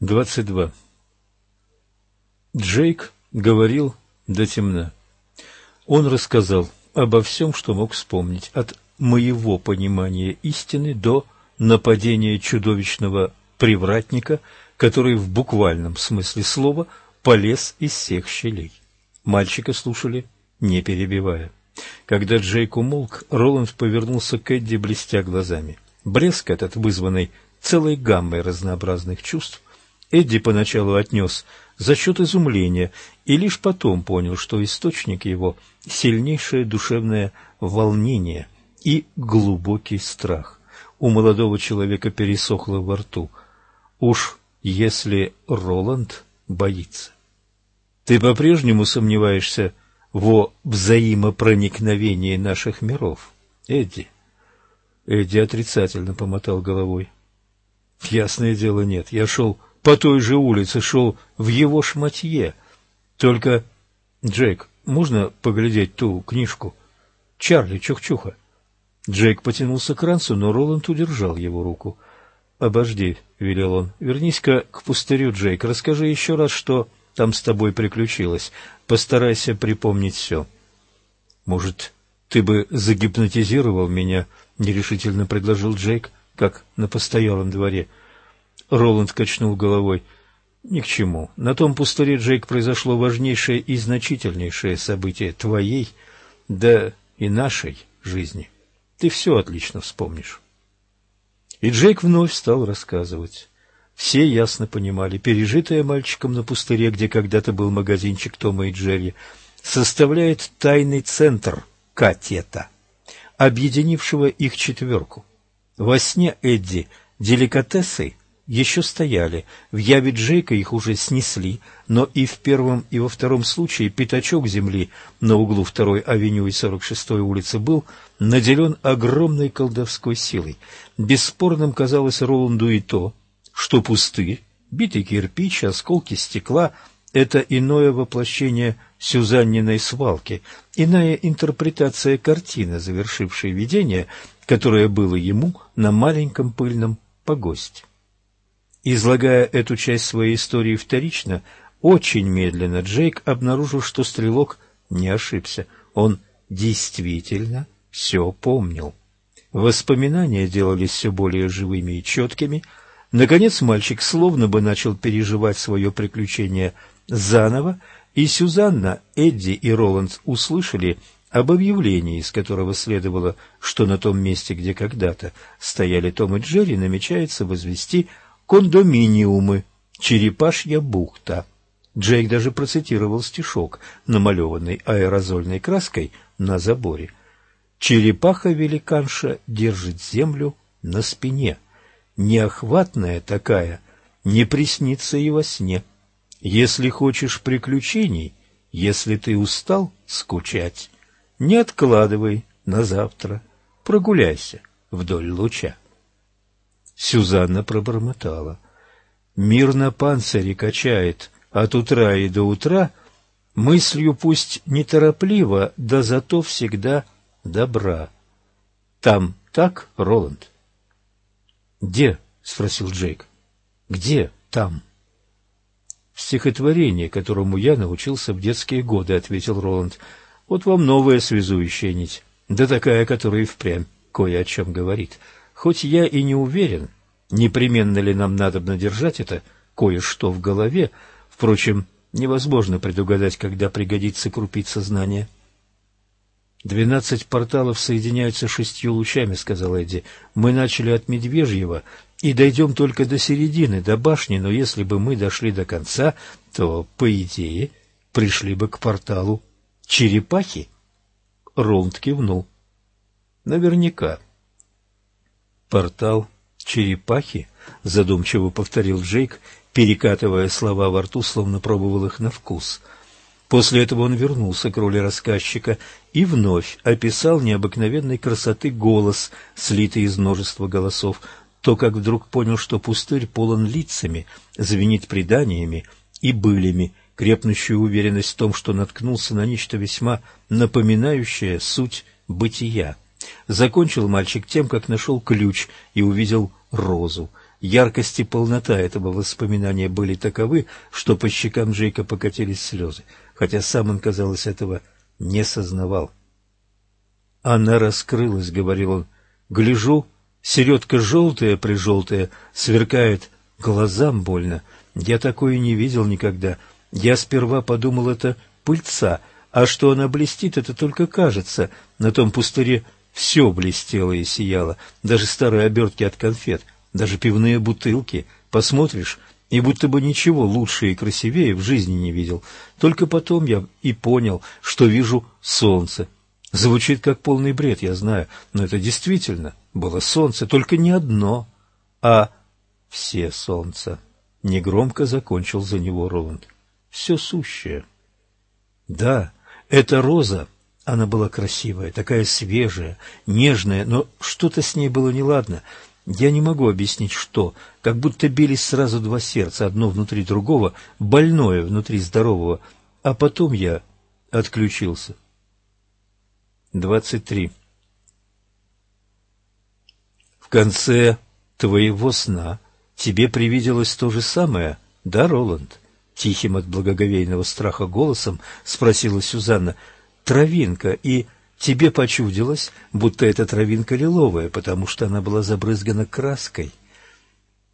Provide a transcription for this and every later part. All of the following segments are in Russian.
22. Джейк говорил до темна. Он рассказал обо всем, что мог вспомнить, от моего понимания истины до нападения чудовищного привратника, который в буквальном смысле слова полез из всех щелей. Мальчика слушали, не перебивая. Когда Джейк умолк, Роланд повернулся к Эдди, блестя глазами. Блеск этот, вызванный целой гаммой разнообразных чувств, Эдди поначалу отнес за счет изумления и лишь потом понял, что источник его – сильнейшее душевное волнение и глубокий страх. У молодого человека пересохло во рту. Уж если Роланд боится. Ты по-прежнему сомневаешься во взаимопроникновении наших миров, Эдди? Эдди отрицательно помотал головой. Ясное дело, нет. Я шел по той же улице, шел в его шматье. Только, Джейк, можно поглядеть ту книжку? Чарли Чухчуха. Джейк потянулся к ранцу, но Роланд удержал его руку. «Обожди», — велел он, — «вернись-ка к пустырю, Джейк, расскажи еще раз, что там с тобой приключилось. Постарайся припомнить все». «Может, ты бы загипнотизировал меня?» — нерешительно предложил Джейк, как на постоялом дворе. Роланд качнул головой. «Ни к чему. На том пустыре, Джейк, произошло важнейшее и значительнейшее событие твоей, да и нашей жизни. Ты все отлично вспомнишь». И Джейк вновь стал рассказывать. Все ясно понимали, пережитое мальчиком на пустыре, где когда-то был магазинчик Тома и Джерри, составляет тайный центр Катета, объединившего их четверку. Во сне Эдди деликатесы еще стояли, в яве Джейка их уже снесли, но и в первом, и во втором случае пятачок земли на углу второй авеню и 46-й улицы был наделен огромной колдовской силой. Бесспорным казалось Роланду и то, что пустырь, битый кирпич, осколки стекла — это иное воплощение Сюзанниной свалки, иная интерпретация картины, завершившей видение, которое было ему на маленьком пыльном погосте. Излагая эту часть своей истории вторично, очень медленно Джейк обнаружил, что стрелок не ошибся. Он действительно все помнил. Воспоминания делались все более живыми и четкими. Наконец мальчик словно бы начал переживать свое приключение заново, и Сюзанна, Эдди и Роланд услышали об объявлении, из которого следовало, что на том месте, где когда-то стояли Том и Джерри, намечается возвести кондоминиумы «Черепашья бухта». Джейк даже процитировал стишок, намалеванный аэрозольной краской на заборе – Черепаха-великанша держит землю на спине. Неохватная такая, не приснится и во сне. Если хочешь приключений, если ты устал скучать, не откладывай на завтра, прогуляйся вдоль луча. Сюзанна пробормотала. Мир на панцире качает от утра и до утра, мыслью пусть неторопливо, да зато всегда добра. Там так, Роланд? Где? спросил Джейк. Где там? Стихотворение, которому я научился в детские годы, ответил Роланд. Вот вам новая связующая нить, да такая, которая и впрямь кое о чем говорит. Хоть я и не уверен, непременно ли нам надобно держать это кое-что в голове, впрочем, невозможно предугадать, когда пригодится крупица знания. — «Двенадцать порталов соединяются шестью лучами», — сказал Эдди. «Мы начали от Медвежьего и дойдем только до середины, до башни, но если бы мы дошли до конца, то, по идее, пришли бы к порталу черепахи». Роланд кивнул. «Наверняка». «Портал черепахи?» — задумчиво повторил Джейк, перекатывая слова во рту, словно пробовал их на вкус — После этого он вернулся к роли рассказчика и вновь описал необыкновенной красоты голос, слитый из множества голосов, то, как вдруг понял, что пустырь полон лицами, звенит преданиями и былями, крепнущую уверенность в том, что наткнулся на нечто весьма напоминающее суть бытия. Закончил мальчик тем, как нашел ключ и увидел розу. Яркость и полнота этого воспоминания были таковы, что по щекам Джейка покатились слезы, хотя сам он, казалось, этого не сознавал. «Она раскрылась», — говорил он. «Гляжу, середка желтая-прижелтая, сверкает, глазам больно. Я такое не видел никогда. Я сперва подумал, это пыльца, а что она блестит, это только кажется. На том пустыре все блестело и сияло, даже старые обертки от конфет, даже пивные бутылки. Посмотришь, и будто бы ничего лучше и красивее в жизни не видел. Только потом я и понял, что вижу солнце. Звучит как полный бред, я знаю, но это действительно было солнце, только не одно, а все солнца. Негромко закончил за него Роланд. Все сущее. Да, эта роза, она была красивая, такая свежая, нежная, но что-то с ней было неладно. Я не могу объяснить, что. Как будто бились сразу два сердца, одно внутри другого, больное внутри здорового. А потом я отключился. 23. В конце твоего сна тебе привиделось то же самое, да, Роланд? Тихим от благоговейного страха голосом спросила Сюзанна. Травинка, и тебе почудилось, будто эта травинка лиловая, потому что она была забрызгана краской.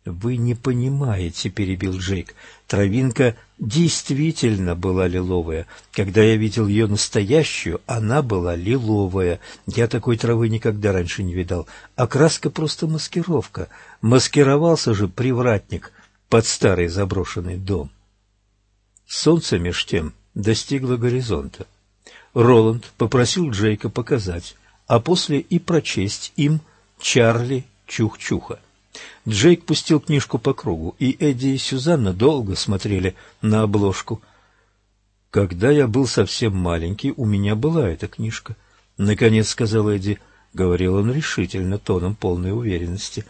«Вы не понимаете», — перебил Джейк. «Травинка действительно была лиловая. Когда я видел ее настоящую, она была лиловая. Я такой травы никогда раньше не видал. А краска просто маскировка. Маскировался же привратник под старый заброшенный дом». Солнце меж тем достигло горизонта. Роланд попросил Джейка показать, а после и прочесть им Чарли Чух-Чуха. Джейк пустил книжку по кругу, и Эдди и Сюзанна долго смотрели на обложку. «Когда я был совсем маленький, у меня была эта книжка», — наконец сказал Эдди. Говорил он решительно, тоном полной уверенности.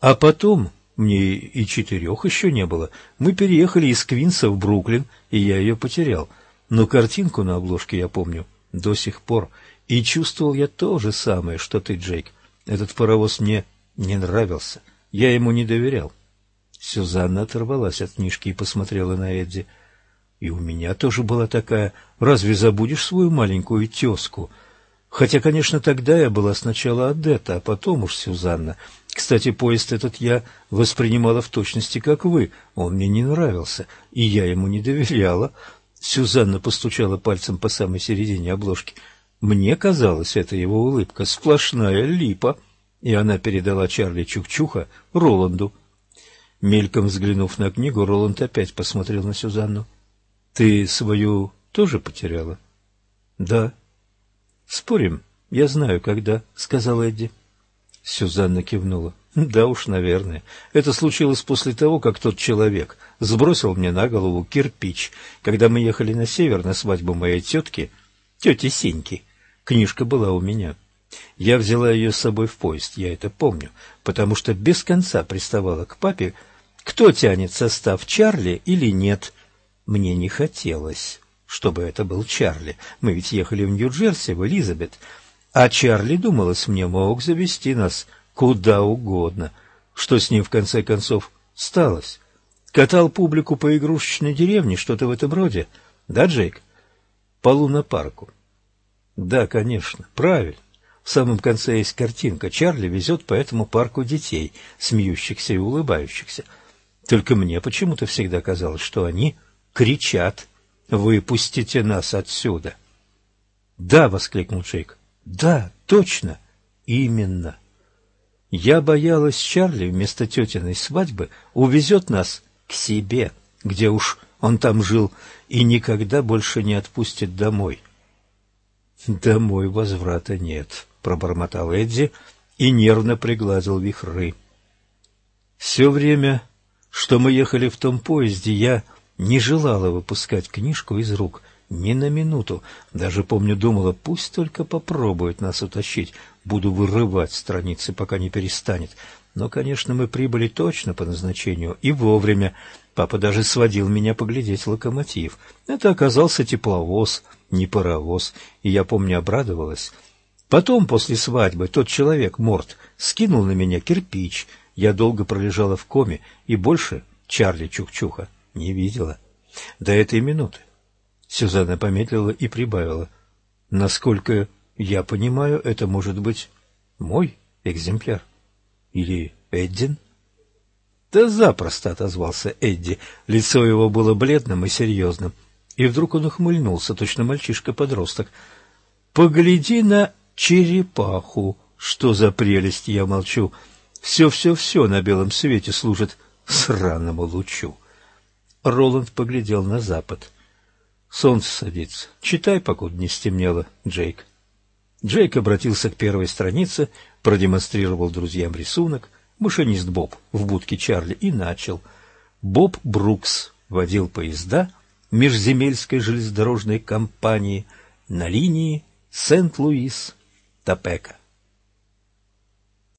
«А потом мне и четырех еще не было. Мы переехали из Квинса в Бруклин, и я ее потерял. Но картинку на обложке я помню до сих пор. И чувствовал я то же самое, что ты, Джейк. Этот паровоз мне не нравился. Я ему не доверял. Сюзанна оторвалась от книжки и посмотрела на Эдди. И у меня тоже была такая. Разве забудешь свою маленькую тезку? Хотя, конечно, тогда я была сначала Адетта, а потом уж Сюзанна. Кстати, поезд этот я воспринимала в точности, как вы. Он мне не нравился, и я ему не доверяла. Сюзанна постучала пальцем по самой середине обложки. Мне казалось, это его улыбка сплошная липа, и она передала Чарли Чукчуха Роланду. Мельком взглянув на книгу, Роланд опять посмотрел на Сюзанну. — Ты свою тоже потеряла? — Да. — Спорим, я знаю, когда, — сказал Эдди. — Сюзанна кивнула. Да уж, наверное. Это случилось после того, как тот человек сбросил мне на голову кирпич, когда мы ехали на север на свадьбу моей тетки, тети Синьки. Книжка была у меня. Я взяла ее с собой в поезд, я это помню, потому что без конца приставала к папе, кто тянет состав Чарли или нет. Мне не хотелось, чтобы это был Чарли. Мы ведь ехали в Нью-Джерси, в Элизабет, а Чарли, думалось мне, мог завести нас куда угодно. Что с ним, в конце концов, сталось? Катал публику по игрушечной деревне, что-то в этом роде. Да, Джейк? По лунопарку. Да, конечно, правильно. В самом конце есть картинка. Чарли везет по этому парку детей, смеющихся и улыбающихся. Только мне почему-то всегда казалось, что они кричат «Выпустите нас отсюда!» «Да!» — воскликнул Джейк. Да, точно, именно. Я боялась, Чарли вместо тетиной свадьбы увезет нас к себе, где уж он там жил, и никогда больше не отпустит домой. «Домой возврата нет», — пробормотал Эдди и нервно пригладил вихры. Все время, что мы ехали в том поезде, я не желала выпускать книжку из рук, ни на минуту. Даже, помню, думала, пусть только попробует нас утащить. Буду вырывать страницы, пока не перестанет. Но, конечно, мы прибыли точно по назначению и вовремя. Папа даже сводил меня поглядеть локомотив. Это оказался тепловоз, не паровоз, и я, помню, обрадовалась. Потом, после свадьбы, тот человек, Морт, скинул на меня кирпич. Я долго пролежала в коме и больше Чарли Чукчуха не видела. До этой минуты. Сюзанна помедлила и прибавила. Насколько я понимаю, это может быть мой экземпляр. Или Эддин? Да запросто отозвался Эдди. Лицо его было бледным и серьезным. И вдруг он ухмыльнулся, точно мальчишка-подросток. «Погляди на черепаху! Что за прелесть, я молчу! Все-все-все на белом свете служит сраному лучу!» Роланд поглядел на запад. «Солнце садится. Читай, покуда не стемнело, Джейк». Джейк обратился к первой странице, продемонстрировал друзьям рисунок, машинист Боб в будке Чарли, и начал. Боб Брукс водил поезда межземельской железнодорожной компании на линии Сент-Луис-Топека.